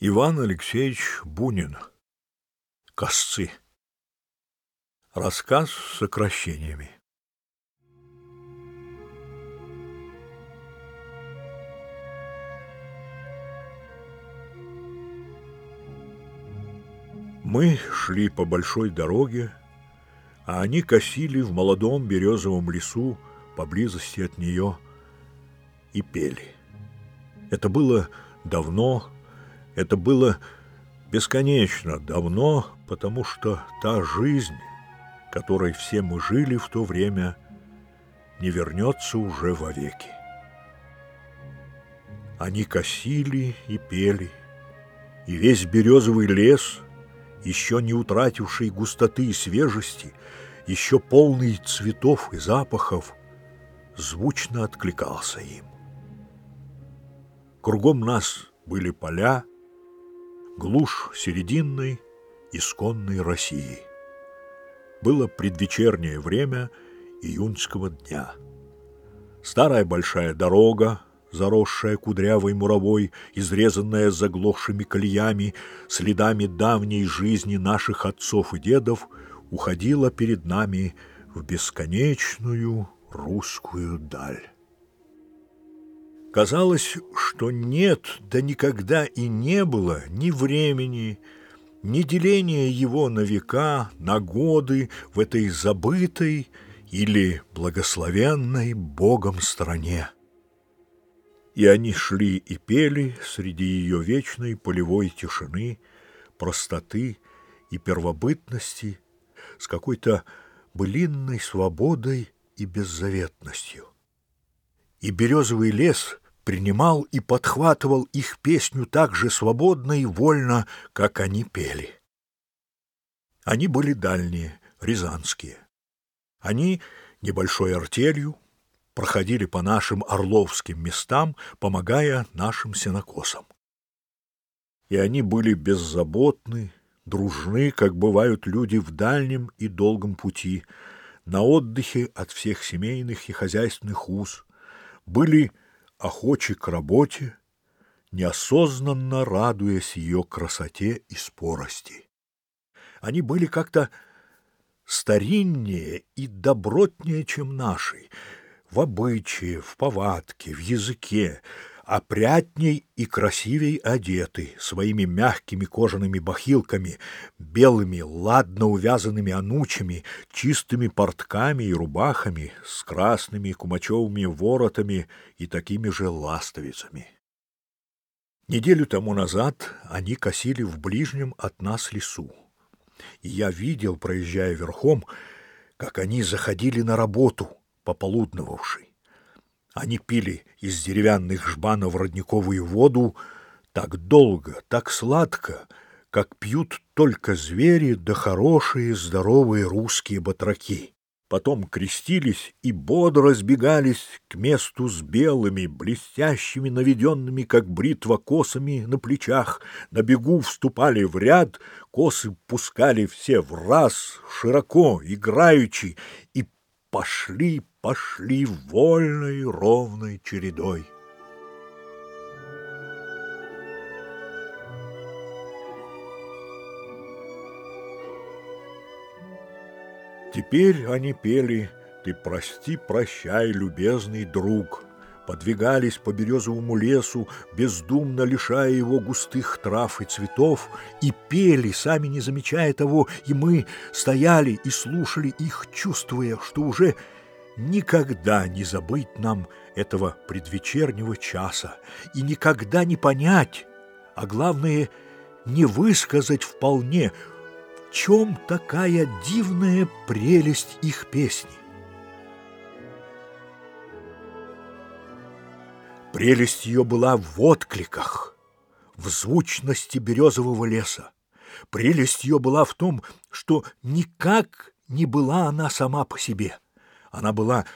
Иван Алексеевич Бунин. Косцы. Рассказ с сокращениями. Мы шли по большой дороге, а они косили в молодом березовом лесу поблизости от нее и пели. Это было давно, это было бесконечно давно, потому что та жизнь, которой все мы жили в то время, не вернется уже вовеки. Они косили и пели, и весь березовый лес, еще не утративший густоты и свежести, еще полный цветов и запахов, звучно откликался им. Кругом нас были поля, глушь серединной, исконной России. Было предвечернее время июньского дня. Старая большая дорога, заросшая кудрявой муровой, изрезанная заглохшими колеями, следами давней жизни наших отцов и дедов, уходила перед нами в бесконечную русскую даль. Казалось, что нет, да никогда и не было ни времени, ни деления его на века, на годы в этой забытой или благословенной Богом стране. И они шли и пели среди ее вечной полевой тишины, простоты и первобытности с какой-то былинной свободой и беззаветностью и березовый лес принимал и подхватывал их песню так же свободно и вольно, как они пели. Они были дальние, рязанские. Они небольшой артелью проходили по нашим орловским местам, помогая нашим сенокосам. И они были беззаботны, дружны, как бывают люди в дальнем и долгом пути, на отдыхе от всех семейных и хозяйственных уз, были охочи к работе, неосознанно радуясь ее красоте и спорости. Они были как-то стариннее и добротнее, чем наши, в обычае, в повадке, в языке, опрятней и красивей одеты, своими мягкими кожаными бахилками, белыми, ладно увязанными анучами, чистыми портками и рубахами, с красными кумачевыми воротами и такими же ластовицами. Неделю тому назад они косили в ближнем от нас лесу. И я видел, проезжая верхом, как они заходили на работу, пополудновавшей. Они пили из деревянных жбанов родниковую воду так долго, так сладко, как пьют только звери да хорошие здоровые русские батраки. Потом крестились и бодро сбегались к месту с белыми, блестящими, наведенными, как бритва, косами на плечах. На бегу вступали в ряд, косы пускали все в раз, широко, играючи, и пошли, пошли вольной ровной чередой. Теперь они пели «Ты прости, прощай, любезный друг», подвигались по березовому лесу, бездумно лишая его густых трав и цветов, и пели, сами не замечая того, и мы стояли и слушали их, чувствуя, что уже никогда не забыть нам этого предвечернего часа и никогда не понять, а главное, не высказать вполне, в чем такая дивная прелесть их песни. Прелесть ее была в откликах, в звучности березового леса. Прелесть ее была в том, что никак не была она сама по себе. Она была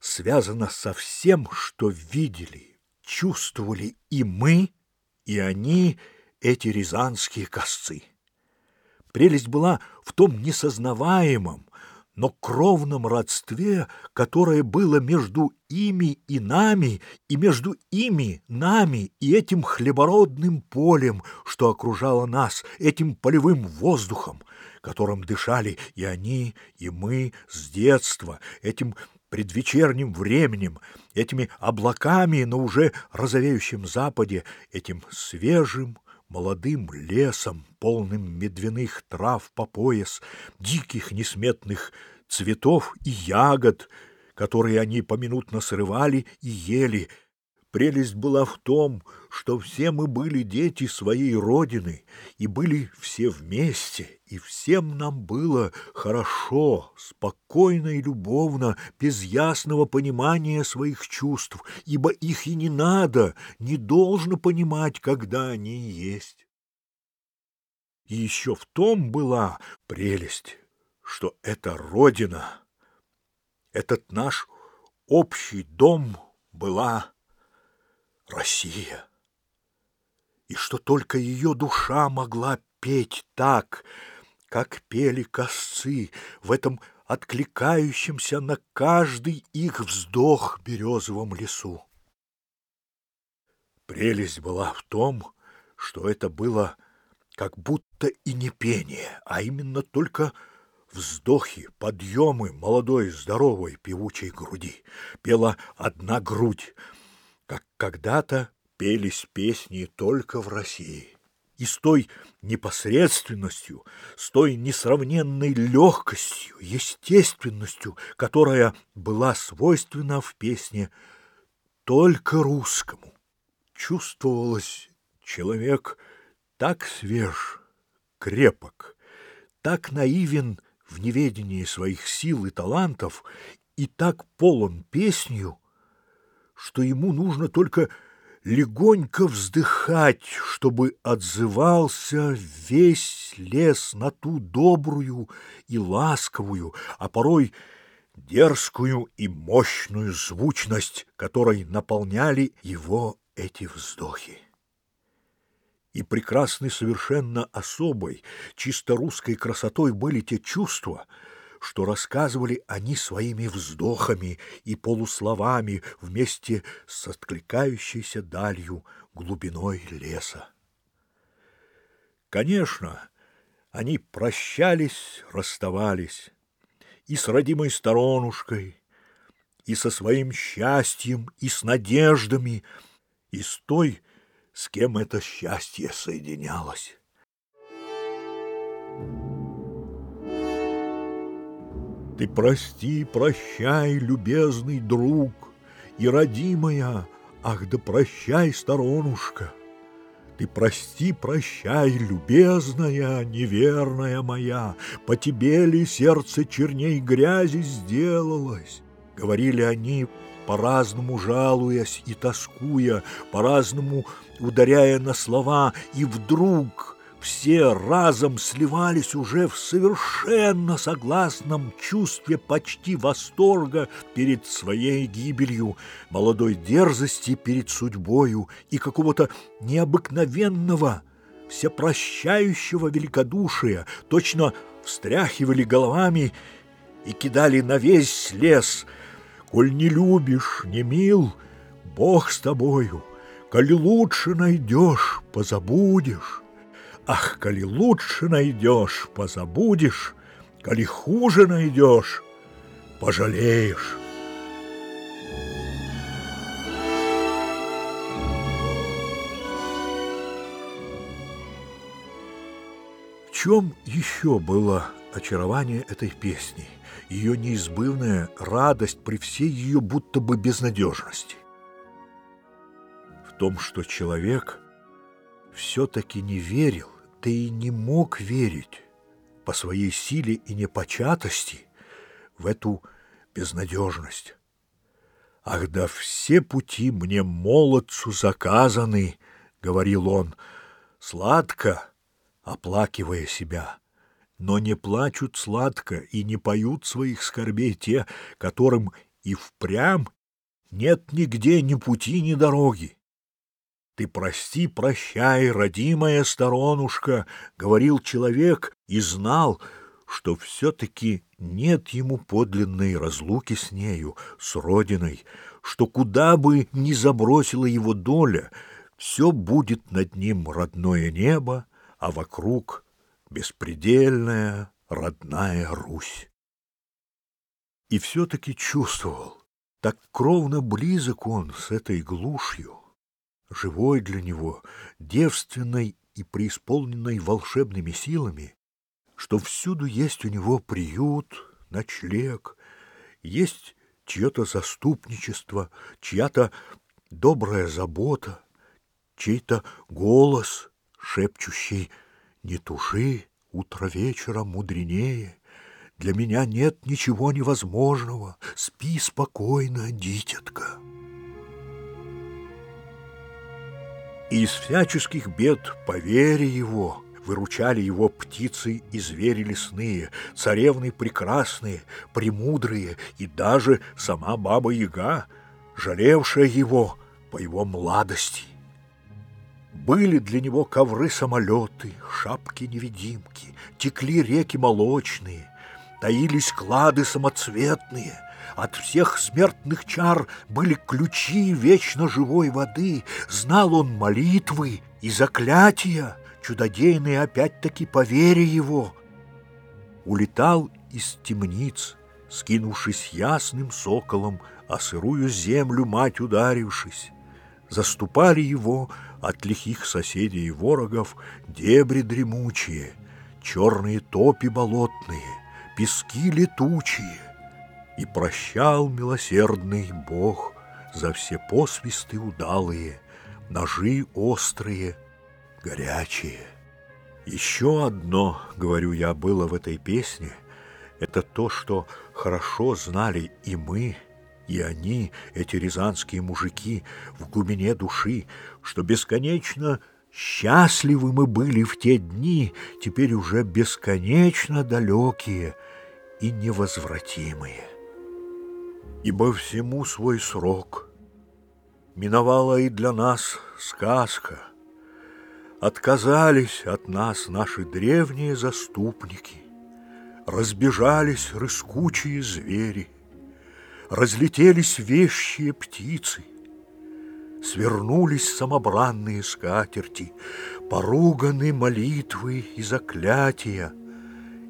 связана со всем, что видели, чувствовали и мы, и они, эти рязанские косцы. Прелесть была в том несознаваемом, но кровном родстве, которое было между ими и нами, и между ими, нами и этим хлебородным полем, что окружало нас, этим полевым воздухом, которым дышали и они, и мы с детства, этим предвечерним временем, этими облаками на уже розовеющем западе, этим свежим, молодым лесом, полным медвяных трав по пояс, диких несметных цветов и ягод, которые они поминутно срывали и ели. Прелесть была в том, что все мы были дети своей родины и были все вместе, и всем нам было хорошо, спокойно и любовно, без ясного понимания своих чувств, ибо их и не надо, не должно понимать, когда они есть. И еще в том была прелесть, что эта родина, этот наш общий дом была Россия и что только ее душа могла петь так, как пели косцы в этом откликающемся на каждый их вздох березовом лесу. Прелесть была в том, что это было как будто и не пение, а именно только вздохи, подъемы молодой здоровой певучей груди. Пела одна грудь, как когда-то пелись песни только в России. И с той непосредственностью, с той несравненной легкостью, естественностью, которая была свойственна в песне только русскому. Чувствовалось, человек так свеж, крепок, так наивен в неведении своих сил и талантов и так полон песнью, что ему нужно только легонько вздыхать, чтобы отзывался весь лес на ту добрую и ласковую, а порой дерзкую и мощную звучность, которой наполняли его эти вздохи. И прекрасной совершенно особой, чисто русской красотой были те чувства — что рассказывали они своими вздохами и полусловами вместе с откликающейся далью глубиной леса. Конечно, они прощались, расставались и с родимой сторонушкой, и со своим счастьем, и с надеждами, и с той, с кем это счастье соединялось. Ты прости, прощай, любезный друг, И родимая, ах да прощай, сторонушка. Ты прости, прощай, любезная, неверная моя, По тебе ли сердце черней грязи сделалось? Говорили они, по-разному жалуясь и тоскуя, По-разному ударяя на слова, и вдруг все разом сливались уже в совершенно согласном чувстве почти восторга перед своей гибелью, молодой дерзости перед судьбою и какого-то необыкновенного, всепрощающего великодушия, точно встряхивали головами и кидали на весь лес. «Коль не любишь, не мил, Бог с тобою, коль лучше найдешь, позабудешь». Ах, коли лучше найдешь, позабудешь, коли хуже найдешь, пожалеешь. В чем еще было очарование этой песни, ее неизбывная радость при всей ее будто бы безнадежности? В том, что человек все-таки не верил, да и не мог верить по своей силе и непочатости в эту безнадежность. «Ах да все пути мне, молодцу, заказаны!» — говорил он, сладко, оплакивая себя. Но не плачут сладко и не поют своих скорбей те, которым и впрямь нет нигде ни пути, ни дороги. «Ты прости, прощай, родимая сторонушка», — говорил человек и знал, что все-таки нет ему подлинной разлуки с нею, с родиной, что куда бы ни забросила его доля, все будет над ним родное небо, а вокруг беспредельная родная Русь. И все-таки чувствовал, так кровно близок он с этой глушью, живой для него, девственной и преисполненной волшебными силами, что всюду есть у него приют, ночлег, есть чье-то заступничество, чья-то добрая забота, чей-то голос, шепчущий «Не тужи, утро вечера мудренее, для меня нет ничего невозможного, спи спокойно, дитятка». Из всяческих бед по вере его выручали его птицы и звери лесные, царевны прекрасные, премудрые и даже сама Баба-Яга, жалевшая его по его младости. Были для него ковры-самолеты, шапки-невидимки, текли реки молочные, таились клады самоцветные, от всех смертных чар были ключи вечно живой воды, знал он молитвы и заклятия, чудодейные опять-таки по вере его. Улетал из темниц, скинувшись ясным соколом, а сырую землю мать ударившись. Заступали его от лихих соседей и ворогов дебри дремучие, черные топи болотные, пески летучие. И прощал милосердный Бог за все посвисты удалые, ножи острые, горячие. Еще одно, говорю я, было в этой песне, это то, что хорошо знали и мы, и они, эти рязанские мужики, в глубине души, что бесконечно счастливы мы были в те дни, теперь уже бесконечно далекие и невозвратимые. Ибо всему свой срок. Миновала и для нас сказка. Отказались от нас наши древние заступники, Разбежались рыскучие звери — разлетелись вещие птицы, Свернулись самобранные скатерти, Поруганы молитвы и заклятия,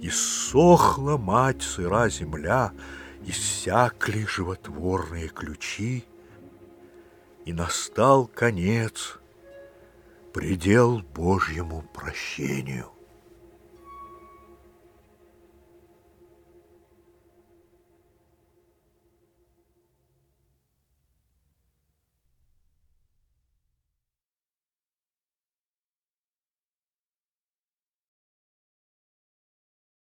Иссохла мать сыра земля, Иссякли животворные ключи, И настал конец, предел Божьему прощению.